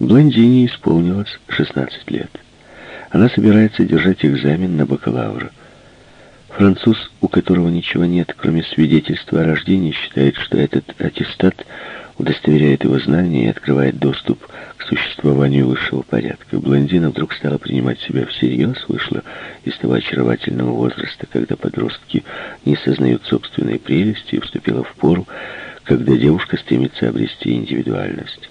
Блондине исполнилось 16 лет. Она собирается держать экзамен на бакалавра. Француз, у которого ничего нет, кроме свидетельства о рождении, считает, что этот аттестат удостоверяет его знания и открывает доступ к существованию высшего порядка. Блондина вдруг стала принимать себя всерьез, вышла из того очаровательного возраста, когда подростки не сознают собственной прелести, и вступила в пору, когда девушка стремится обрести индивидуальность.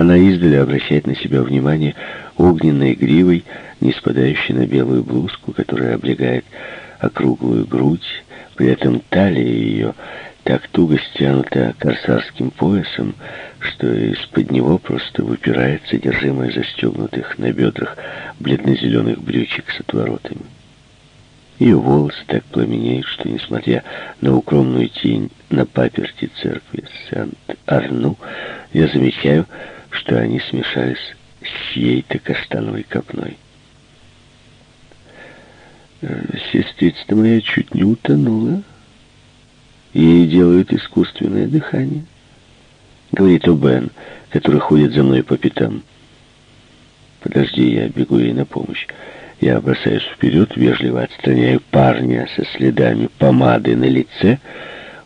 Она издали обращает на себя внимание огненной гривой, не спадающей на белую блузку, которая облегает округлую грудь, при этом талия ее так туго стянута корсарским поясом, что из-под него просто выпирает содержимое застегнутых на бедрах бледно-зеленых брючек с отворотами. Ее волосы так пламенеют, что, несмотря на укромную тень на паперти церкви Сент-Арну, я замечаю, что они смешались с чьей-то каштановой копной. Э, сестрица моя чуть не утонула. Ей делают искусственное дыхание. Говорит О'Бен, который ходит за мной по пятам. Подожди, я бегу ей на помощь. Я бросаюсь вперед, вежливо отстраняю парня со следами помады на лице,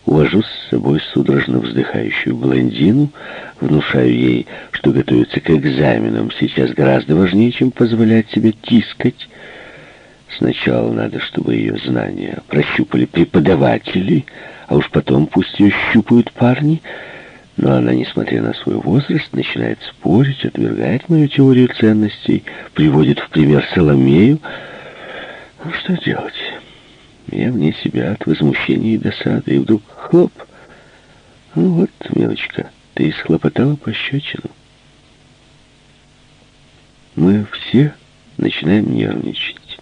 увожу с собой судорожно вздыхающую блондину, внушаю ей, что готовиться к экзаменам сейчас гораздо важнее, чем позволять себе тискать. Сначала надо, чтобы ее знания прощупали преподаватели, а уж потом пусть ее щупают парни. Но она, несмотря на свой возраст, начинает спорить, отвергает мою теорию ценностей, приводит в пример Соломею. Ну, что делать? Я вне себя от возмущения и досады, и вдруг хлоп. Ну вот, мелочка, ты исхлопотала пощечину. Мы все начинаем нервничать.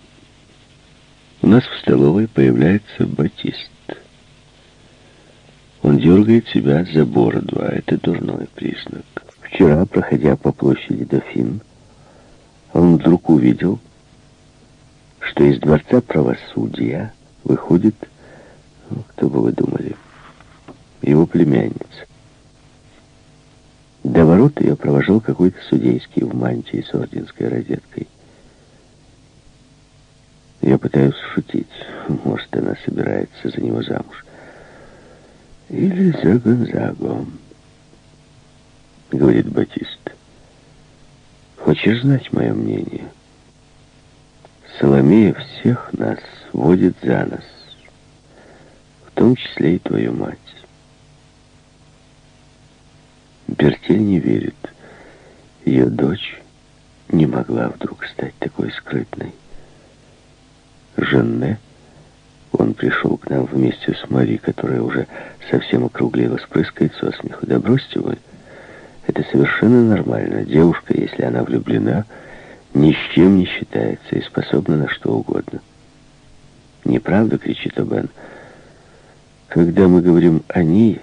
У нас в столовой появляется Батист. Он дергает себя за бороду, а это дурной признак. Вчера, проходя по площади Дофин, он вдруг увидел, что из дворца правосудия выходит, ну, кто бы вы думали, его племянница. До ворот ее провожал какой-то судейский в мантии с орденской розеткой. Я пытаюсь шутить. Может, она собирается за него замуж. Или за Гонзаго, говорит Батист. Хочешь знать мое мнение? Соломея всех нас водит за нос, в том числе и твою мать. Бертель не верит. Ее дочь не могла вдруг стать такой скрытной. Женне он пришел к нам вместе с Мари, которая уже совсем округлилась, прыскает со смеху. Да бросьте вы. Это совершенно нормально. Девушка, если она влюблена, ни с чем не считается и способна на что угодно. «Неправда?» — кричит Обен. «Когда мы говорим о ней,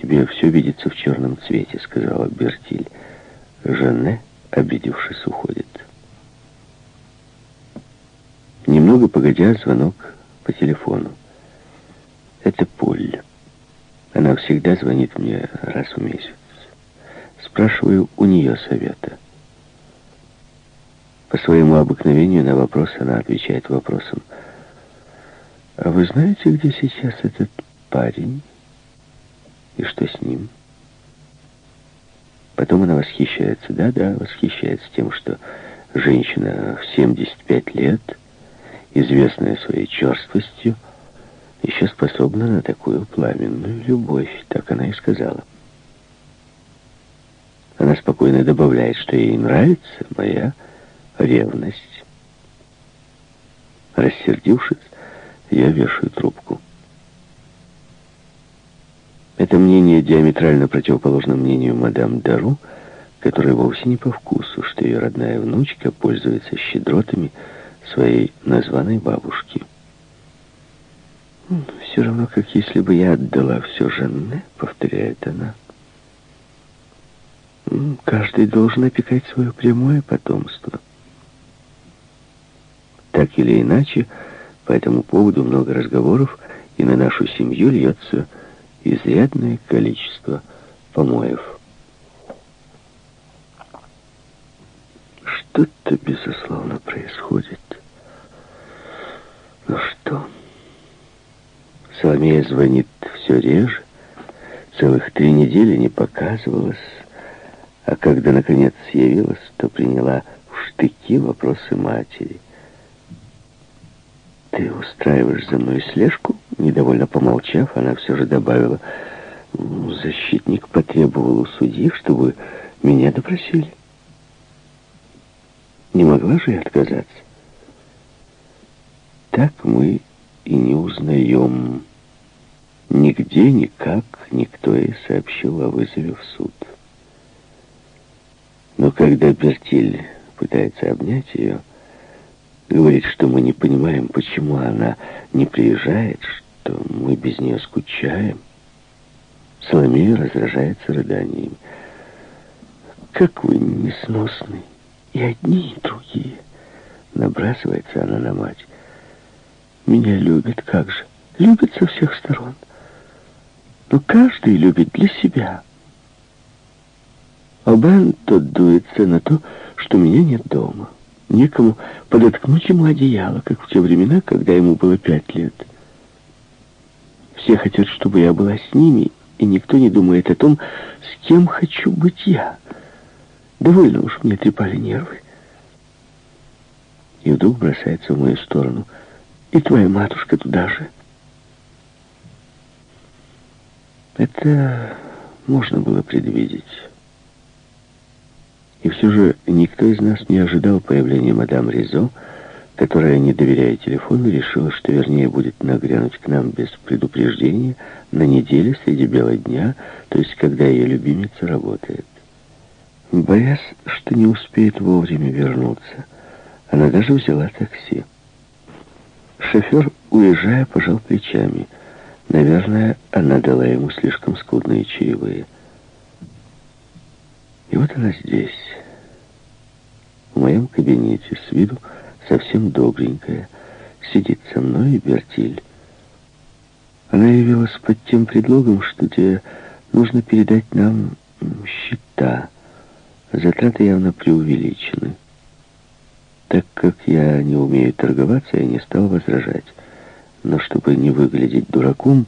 тебе все видится в черном цвете», — сказала Бертиль. Жанне, обидевшись, уходит. Немного погодя, звонок по телефону. Это Поль. Она всегда звонит мне раз в месяц. Спрашиваю у нее совета. По своему обыкновению на вопрос она отвечает вопросом. «А вы знаете, где сейчас этот парень? И что с ним?» Потом она восхищается, да-да, восхищается тем, что женщина в 75 лет известная своей черствостью, еще способна на такую пламенную любовь, так она и сказала. Она спокойно добавляет, что ей нравится моя ревность. Рассердившись, я вешаю трубку. Это мнение диаметрально противоположно мнению мадам Дару, которая вовсе не по вкусу, что ее родная внучка пользуется щедротами, своей названной бабушки. «Все равно, как если бы я отдала все Жанне», — повторяет она. «Каждый должен опекать свое прямое потомство». Так или иначе, по этому поводу много разговоров, и на нашу семью льется изрядное количество помоев. Что-то, безусловно, происходит. Ну что? Соломея звонит все реже. Целых три недели не показывалась. А когда, наконец, явилась, то приняла в штыки вопросы матери. «Ты устраиваешь за мной слежку?» Недовольно помолчав, она все же добавила, «Защитник потребовал у судьи, чтобы меня допросили. Не могла же я отказаться?» Так мы и не узнаем. Нигде, никак никто ей сообщил о вызове в суд. Но когда Бертиль пытается обнять ее, говорит, что мы не понимаем, почему она не приезжает, что мы без нее скучаем, Соломея раздражается рыданиями. «Как вы несносны! И одни, и другие!» Набрасывается она на мать. Меня любят, как же. Любят со всех сторон. Но каждый любит для себя. А Бен тот дуется на то, что меня нет дома. Некому подоткнуть ему одеяло, как в те времена, когда ему было пять лет. Все хотят, чтобы я была с ними, и никто не думает о том, с кем хочу быть я. Довольно уж мне трепали нервы. И вдруг бросается в мою сторону — и твоя матушка туда же. Это можно было предвидеть. И все же никто из нас не ожидал появления мадам Ризо, которая, не доверяя телефону, решила, что вернее будет нагрянуть к нам без предупреждения на неделе среди бела дня, то есть когда ее любимица работает. Боясь, что не успеет вовремя вернуться, она даже взяла такси. Шофер, уезжая, пожал плечами. Наверное, она дала ему слишком скудные чаевые. И вот она здесь, в моем кабинете, с виду совсем добренькая, сидит со мной и Бертиль. Она явилась под тем предлогом, что тебе нужно передать нам счета. Затраты явно преувеличены. Так как я не умею торговаться, я не стал возражать. Но чтобы не выглядеть дураком,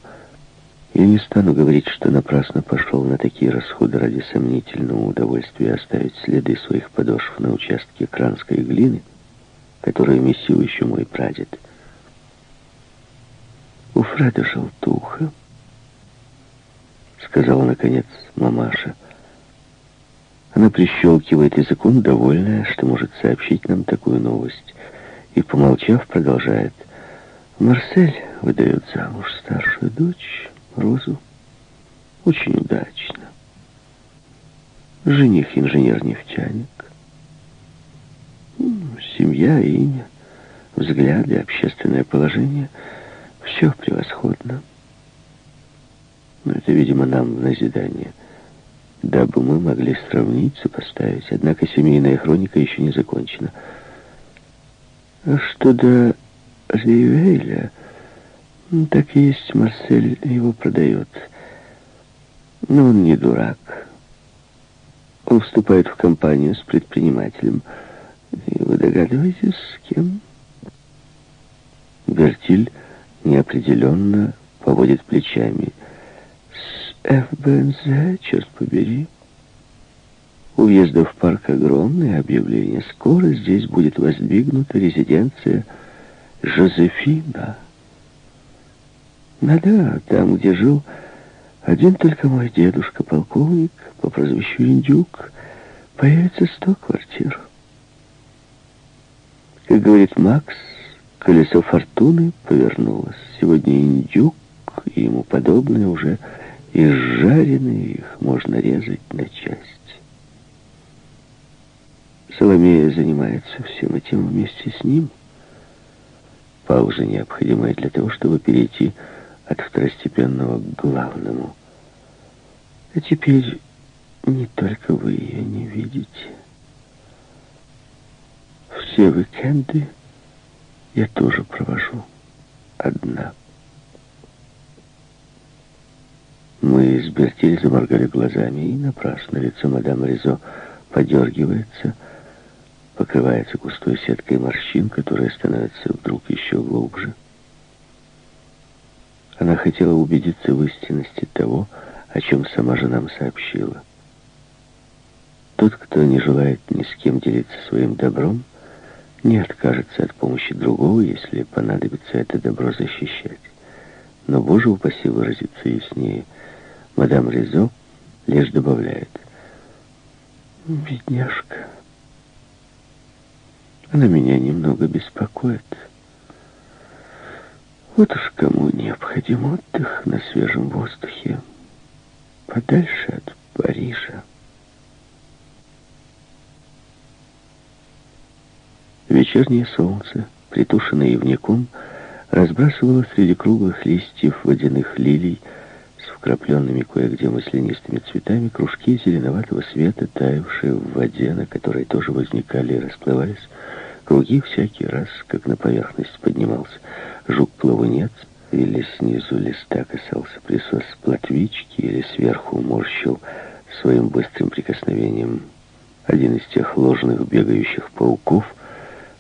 я не стану говорить, что напрасно пошел на такие расходы ради сомнительного удовольствия оставить следы своих подошв на участке кранской глины, которую месил еще мой прадед. У Фреда желтуха, сказала наконец мамаша, — она прищелкивает языком, довольная, что может сообщить нам такую новость. И, помолчав, продолжает. Марсель выдает замуж старшую дочь, Розу. Очень удачно. Жених инженер-нефтяник. Семья, имя, взгляды, общественное положение — все превосходно. Но это, видимо, нам в назидание — дабы мы могли сравнить, сопоставить. Однако семейная хроника еще не закончена. А что до Ривейля, так и есть, Марсель его продает. Но он не дурак. Он вступает в компанию с предпринимателем. И вы догадываетесь, с кем? Бертиль неопределенно поводит плечами. ФБНЗ, черт побери. У въезда в парк огромное объявление. Скоро здесь будет воздвигнута резиденция Жозефина. Да-да, там, где жил один только мой дедушка, полковник, по прозвищу Индюк, появится сто квартир. Как говорит Макс, колесо фортуны повернулось. Сегодня Индюк и ему подобные уже и жареные их можно резать на части. Соломея занимается всем этим вместе с ним. Пауза необходимая для того, чтобы перейти от второстепенного к главному. А теперь не только вы ее не видите. Все уикенды я тоже провожу одна. Мы с заморгали глазами, и напрасно лицо мадам Ризо подергивается. покрывается густой сеткой морщин, которая становится вдруг еще глубже. Она хотела убедиться в истинности того, о чем сама же нам сообщила. Тот, кто не желает ни с кем делиться своим добром, не откажется от помощи другого, если понадобится это добро защищать. Но, боже упаси выразиться яснее, мадам Ризо лишь добавляет. «Бедняжка, она меня немного беспокоит». Вот уж кому необходим отдых на свежем воздухе, подальше от Парижа. Вечернее солнце, притушенное ивняком, разбрасывало среди круглых листьев водяных лилий с вкрапленными кое-где маслянистыми цветами кружки зеленоватого света, таявшие в воде, на которой тоже возникали и расплывались круги всякий раз, как на поверхность поднимался жук-плавунец, или снизу листа касался присос плотвички, или сверху морщил своим быстрым прикосновением один из тех ложных бегающих пауков,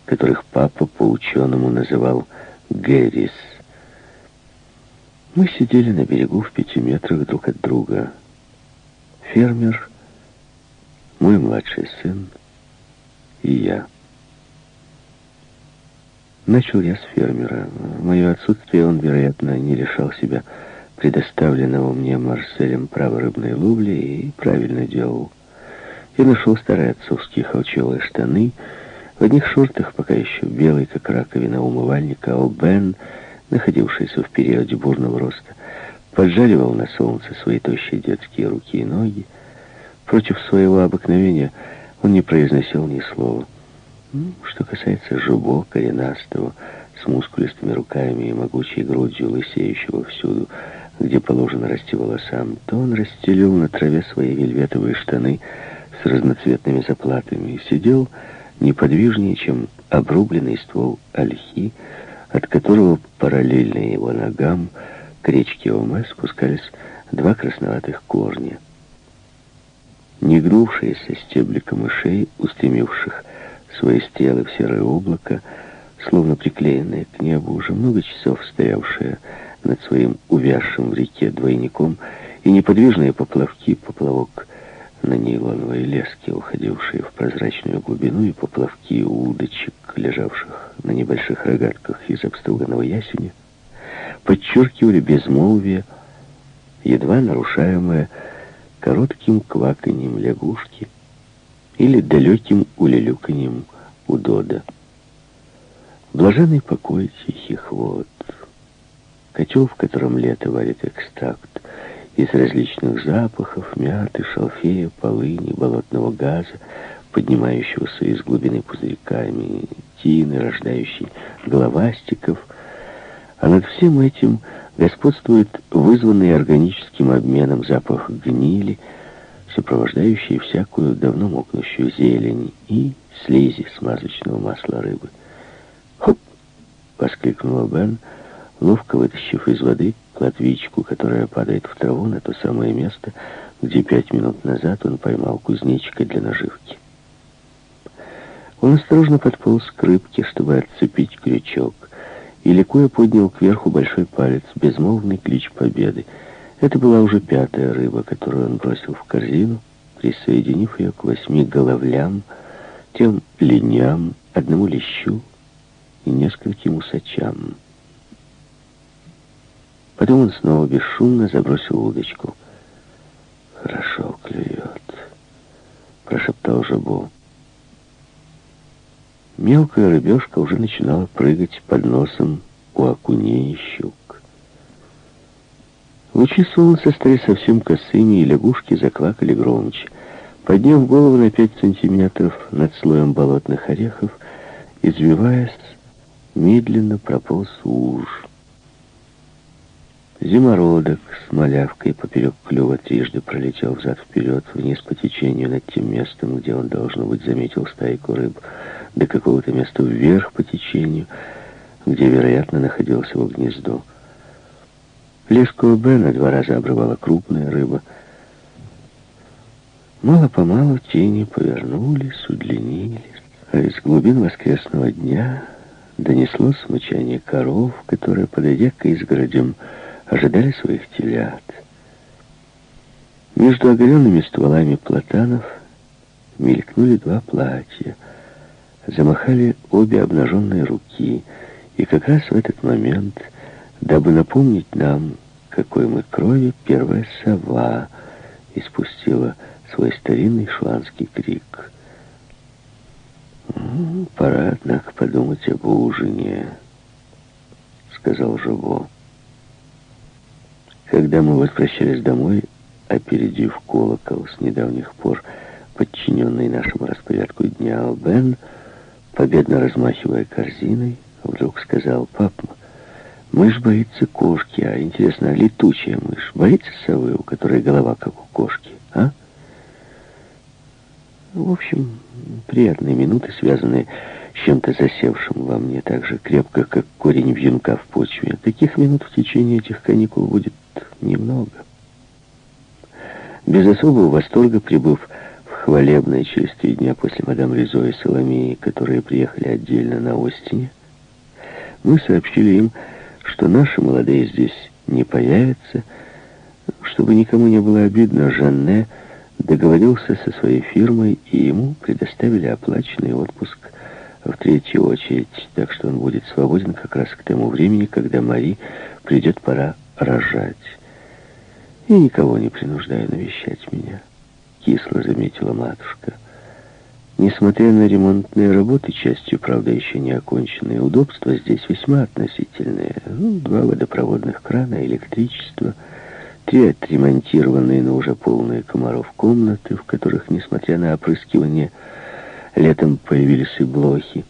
которых папа по-ученому называл Геррис. Мы сидели на берегу в пяти метрах друг от друга. Фермер, мой младший сын и я. Начал я с фермера. В мое отсутствие он, вероятно, не лишал себя предоставленного мне Марселем права рыбной ловли и правильно делал. Я нашел старые отцовские холчевые штаны, в одних шортах, пока еще белый, как раковина умывальника, а Бен, находившийся в периоде бурного роста, поджаривал на солнце свои тощие детские руки и ноги. Против своего обыкновения он не произносил ни слова. Что касается Жубо, коренастого, с мускулистыми руками и могучей грудью, лысеющего всюду, где положено расти волосам, то он расстелил на траве свои вельветовые штаны с разноцветными заплатами и сидел неподвижнее, чем обрубленный ствол ольхи, от которого параллельно его ногам к речке Оме спускались два красноватых корня. Негнувшиеся стебли камышей, устремивших свои стрелы в серое облако, словно приклеенные к небу, уже много часов стоявшие над своим увязшим в реке двойником, и неподвижные поплавки, поплавок на нейлоновой леске, уходившие в прозрачную глубину, и поплавки удочек, лежавших на небольших рогатках из обструганного ясеня, подчеркивали безмолвие, едва нарушаемое коротким кваканьем лягушки, или далеким улюлюканьем удода. Блаженный покой тихих вод, котел, в котором лето варит экстракт из различных запахов, мяты, шалфея, полыни, болотного газа, поднимающегося из глубины пузырьками, тины, рождающей головастиков, а над всем этим господствует вызванный органическим обменом запах гнили, сопровождающие всякую давно мокнущую зелень и слизи смазочного масла рыбы. «Хоп!» — воскликнула Бен, ловко вытащив из воды плотвичку, которая падает в траву на то самое место, где пять минут назад он поймал кузнечика для наживки. Он осторожно подполз к рыбке, чтобы отцепить крючок, и ликуя поднял кверху большой палец, безмолвный клич победы — это была уже пятая рыба, которую он бросил в корзину, присоединив ее к восьми головлям, тем линям, одному лещу и нескольким усачам. Потом он снова бесшумно забросил удочку. «Хорошо клюет», — прошептал Жабо. Мелкая рыбешка уже начинала прыгать под носом у окуней и щук. Лучи солнца стали совсем косыми, и лягушки заквакали громче. Подняв голову на пять сантиметров над слоем болотных орехов, извиваясь, медленно прополз уж. Зимородок с малявкой поперек клюва трижды пролетел взад-вперед вниз по течению над тем местом, где он, должно быть, заметил стайку рыб, до какого-то места вверх по течению, где, вероятно, находился его гнездо. Леску Бена два раза обрывала крупная рыба. Мало-помалу тени повернулись, удлинились, а из глубин воскресного дня донеслось мычание коров, которые, подойдя к изгородям, ожидали своих телят. Между оголенными стволами платанов мелькнули два платья. Замахали обе обнаженные руки. И как раз в этот момент, дабы напомнить нам, какой мы крови, первая сова испустила свой старинный шванский крик. «Пора, однако, подумать об ужине», — сказал Жобо. Когда мы возвращались домой, опередив колокол с недавних пор, подчиненный нашему распорядку дня, Бен, победно размахивая корзиной, вдруг сказал, «Пап, мышь боится кошки, а интересно, летучая мышь боится совы, у которой голова как у кошки, а?» В общем, приятные минуты, связанные с чем-то засевшим во мне так же крепко, как корень вьюнка в почве. Таких минут в течение этих каникул будет немного. Без особого восторга, прибыв в хвалебное через три дня после мадам Ризо и Соломеи, которые приехали отдельно на Остине, мы сообщили им, что наши молодые здесь не появятся, чтобы никому не было обидно, Жанне договорился со своей фирмой, и ему предоставили оплаченный отпуск в третью очередь, так что он будет свободен как раз к тому времени, когда Мари придет пора рожать. И никого не принуждаю навещать меня, кисло заметила матушка. Несмотря на ремонтные работы, частью, правда, еще не оконченные, удобства здесь весьма относительные. Ну, два водопроводных крана, электричество — Три отремонтированные, но уже полные комаров комнаты, в которых, несмотря на опрыскивание, летом появились и блохи.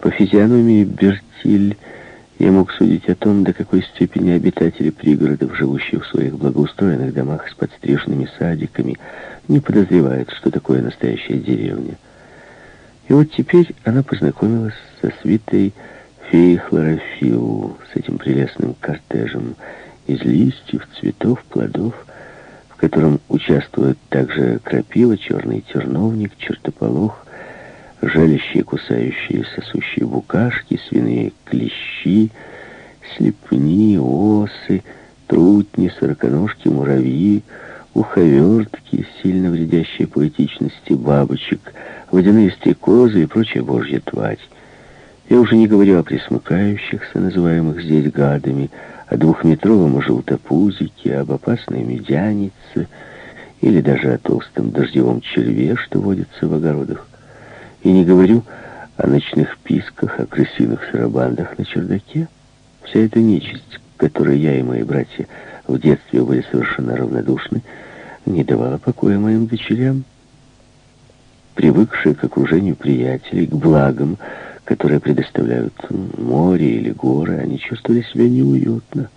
По физиономии Бертиль я мог судить о том, до какой степени обитатели пригородов, живущие в своих благоустроенных домах с подстриженными садиками, не подозревают, что такое настоящая деревня. И вот теперь она познакомилась со свитой феи Хлорофилу, с этим прелестным кортежем, из листьев, цветов, плодов, в котором участвуют также крапива, черный терновник, чертополох, жалящие, кусающие, сосущие букашки, свиные клещи, слепни, осы, трутни, сороконожки, муравьи, уховертки, сильно вредящие поэтичности бабочек, водяные стрекозы и прочая божья тварь. Я уже не говорю о присмыкающихся, называемых здесь гадами, о двухметровом желтопузике, об опасной медянице или даже о толстом дождевом черве, что водится в огородах. И не говорю о ночных писках, о крысиных сарабандах на чердаке. Вся эта нечисть, которой я и мои братья в детстве были совершенно равнодушны, не давала покоя моим дочерям. Привыкшие к окружению приятелей, к благам, которые предоставляют море или горы, они чувствовали себя неуютно.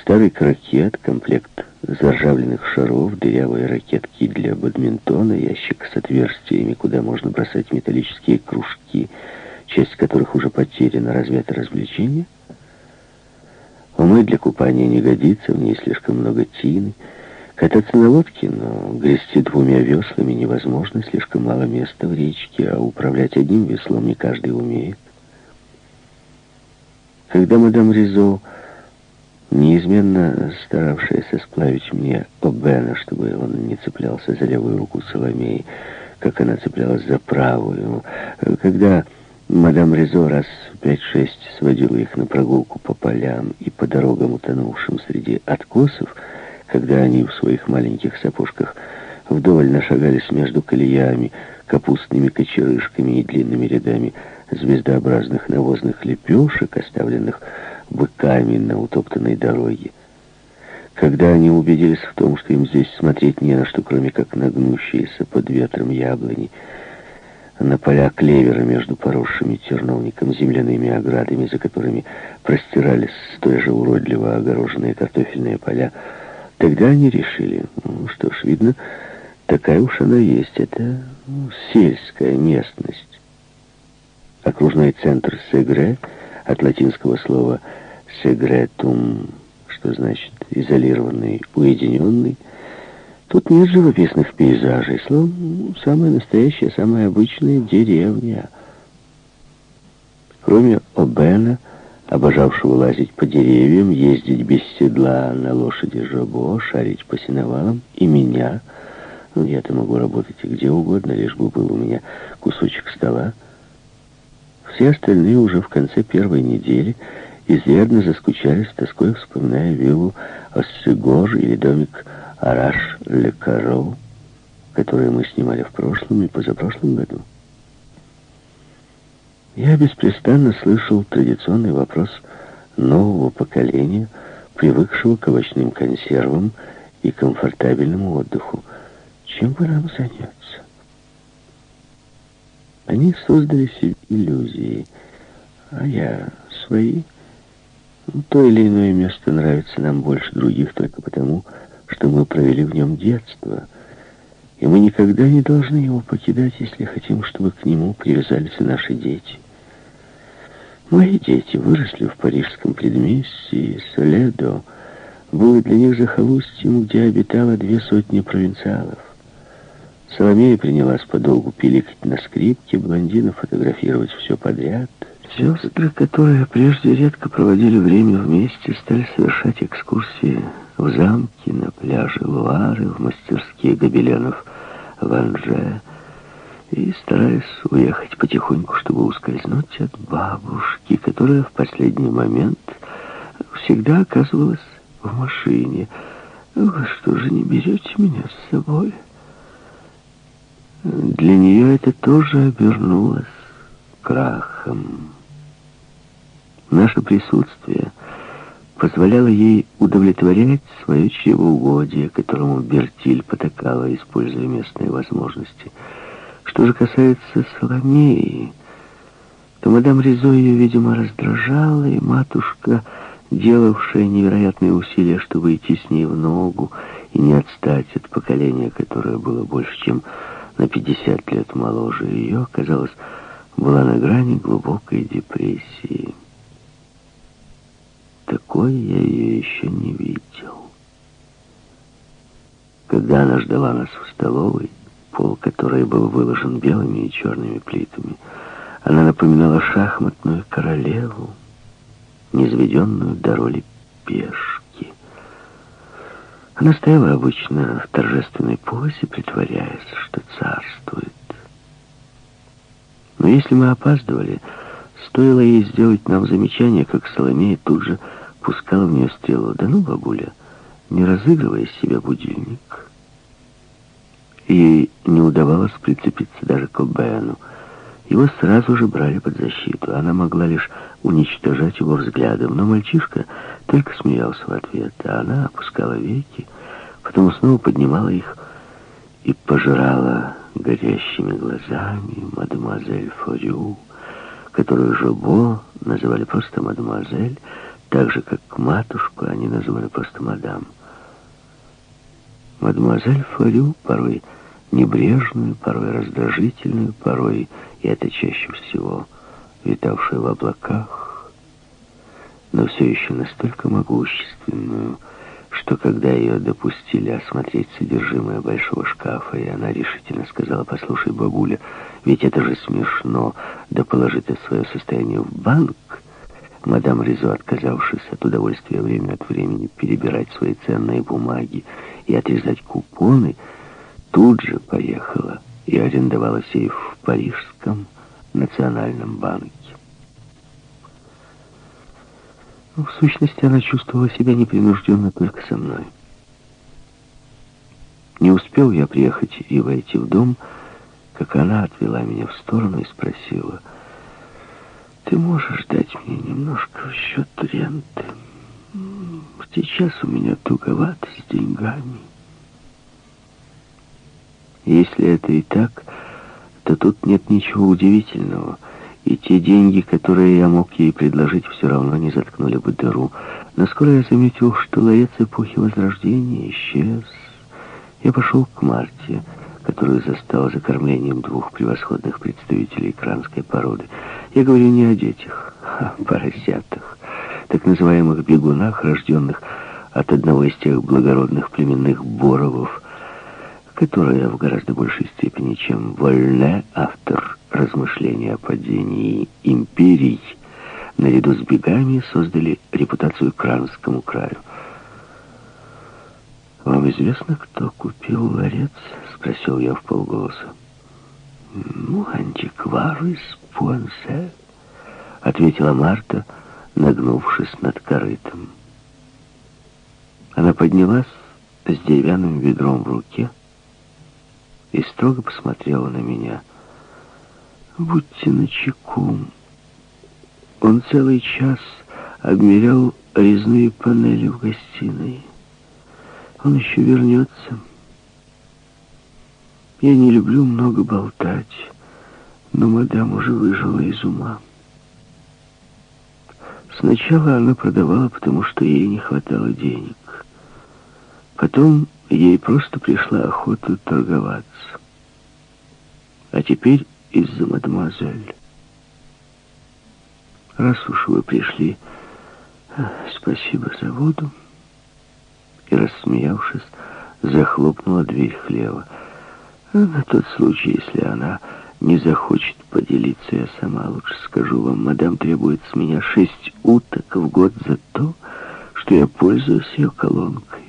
Старый крокет, комплект заржавленных шаров, дырявые ракетки для бадминтона, ящик с отверстиями, куда можно бросать металлические кружки, часть которых уже потеряна, разве это развлечение? Умы для купания не годится, в ней слишком много тины, Кататься на лодке, но грести двумя веслами невозможно, слишком мало места в речке, а управлять одним веслом не каждый умеет. Когда мадам Ризо, неизменно старавшаяся сплавить мне Обена, чтобы он не цеплялся за левую руку Соломеи, как она цеплялась за правую, когда мадам Ризо раз пять-шесть сводила их на прогулку по полям и по дорогам, утонувшим среди откосов, когда они в своих маленьких сапожках вдоволь нашагались между колеями, капустными кочерышками и длинными рядами звездообразных навозных лепешек, оставленных быками на утоптанной дороге. Когда они убедились в том, что им здесь смотреть не на что, кроме как на гнущиеся под ветром яблони, на поля клевера между поросшими терновником земляными оградами, за которыми простирались столь же уродливо огороженные картофельные поля, Тогда они решили, ну, что ж, видно, такая уж она есть. Это ну, сельская местность. Окружной центр Сегре, от латинского слова «сегретум», что значит «изолированный», «уединенный», Тут нет живописных пейзажей. Словом, самая настоящая, самая обычная деревня. Кроме Обена, обожавшего лазить по деревьям, ездить без седла на лошади Жобо, шарить по сеновалам, и меня, ну, я-то могу работать где угодно, лишь бы был у меня кусочек стола, все остальные уже в конце первой недели изрядно заскучали с тоской, вспоминая виллу Оссегор или домик Араш-Ле-Каро, которые мы снимали в прошлом и позапрошлом году. Я беспрестанно слышал традиционный вопрос нового поколения, привыкшего к овощным консервам и комфортабельному отдыху. Чем бы нам заняться? Они создали себе иллюзии, а я свои. То или иное место нравится нам больше других только потому, что мы провели в нем детство, и мы никогда не должны его покидать, если хотим, чтобы к нему привязались наши дети. Мои дети выросли в парижском предместье, Соледо было для них захолустьем, где обитало две сотни провинциалов. Соломея принялась подолгу пиликать на скрипке, блондина фотографировать все подряд. Сестры, которые прежде редко проводили время вместе, стали совершать экскурсии в замки, на пляже Луары, в мастерские гобеленов в Анже, и стараясь уехать потихоньку, чтобы ускользнуть от бабушки, которая в последний момент всегда оказывалась в машине. «Вы что же не берете меня с собой?» Для нее это тоже обернулось крахом. Наше присутствие позволяло ей удовлетворять свое чревоугодие, которому Бертиль потакала, используя местные возможности. Что же касается Соломеи, то мадам Ризо ее, видимо, раздражала, и матушка, делавшая невероятные усилия, чтобы идти с ней в ногу и не отстать от поколения, которое было больше, чем на 50 лет моложе ее, казалось, была на грани глубокой депрессии. Такой я ее еще не видел. Когда она ждала нас в столовой, пол которой был выложен белыми и черными плитами, она напоминала шахматную королеву, низведенную до роли пеш. Она стояла обычно в торжественной позе, притворяясь, что царствует. Но если мы опаздывали, стоило ей сделать нам замечание, как Соломея тут же пускала в нее стрелу. «Да ну, бабуля, не разыгрывай из себя будильник». Ей не удавалось прицепиться даже к Обену. Его сразу же брали под защиту. Она могла лишь уничтожать его взглядом, но мальчишка только смеялся в ответ, а она опускала веки, потом снова поднимала их и пожирала горящими глазами мадемуазель Форю, которую Жобо называли просто мадемуазель, так же, как матушку они называли просто мадам. Мадемуазель Форю порой небрежную, порой раздражительную, порой, и это чаще всего, витавшую в облаках, но все еще настолько могущественную, что когда ее допустили осмотреть содержимое большого шкафа, и она решительно сказала, «Послушай, бабуля, ведь это же смешно, да положи ты свое состояние в банк», мадам Ризо, отказавшись от удовольствия время от времени перебирать свои ценные бумаги и отрезать купоны, тут же поехала и арендовала сейф в Парижском национальном банке. В сущности, она чувствовала себя непринужденно только со мной. Не успел я приехать и войти в дом, как она отвела меня в сторону и спросила, «Ты можешь дать мне немножко в счет ренты? Сейчас у меня туговато с деньгами». Если это и так, то тут нет ничего удивительного. И те деньги, которые я мог ей предложить, все равно не заткнули бы дыру. Но скоро я заметил, что ларец эпохи Возрождения исчез. Я пошел к Марте, которую застал за кормлением двух превосходных представителей кранской породы. Я говорю не о детях, а о поросятах, так называемых бегунах, рожденных от одного из тех благородных племенных боровов, которая в гораздо большей степени, чем Вольне, автор размышлений о падении империй, наряду с бегами создали репутацию Кранскому краю. «Вам известно, кто купил ларец?» — спросил я в полголоса. «Ну, антиквар из Пуансе», — ответила Марта, нагнувшись над корытом. Она поднялась с деревянным ведром в руке и строго посмотрела на меня. «Будьте начеку». Он целый час обмерял резные панели в гостиной. Он еще вернется. Я не люблю много болтать, но мадам уже выжила из ума. Сначала она продавала, потому что ей не хватало денег. Потом ей просто пришла охота торговаться. А теперь из-за мадемуазель. Раз уж вы пришли, спасибо за воду. И, рассмеявшись, захлопнула дверь хлева. На тот случай, если она не захочет поделиться, я сама лучше скажу вам, мадам требует с меня шесть уток в год за то, что я пользуюсь ее колонкой.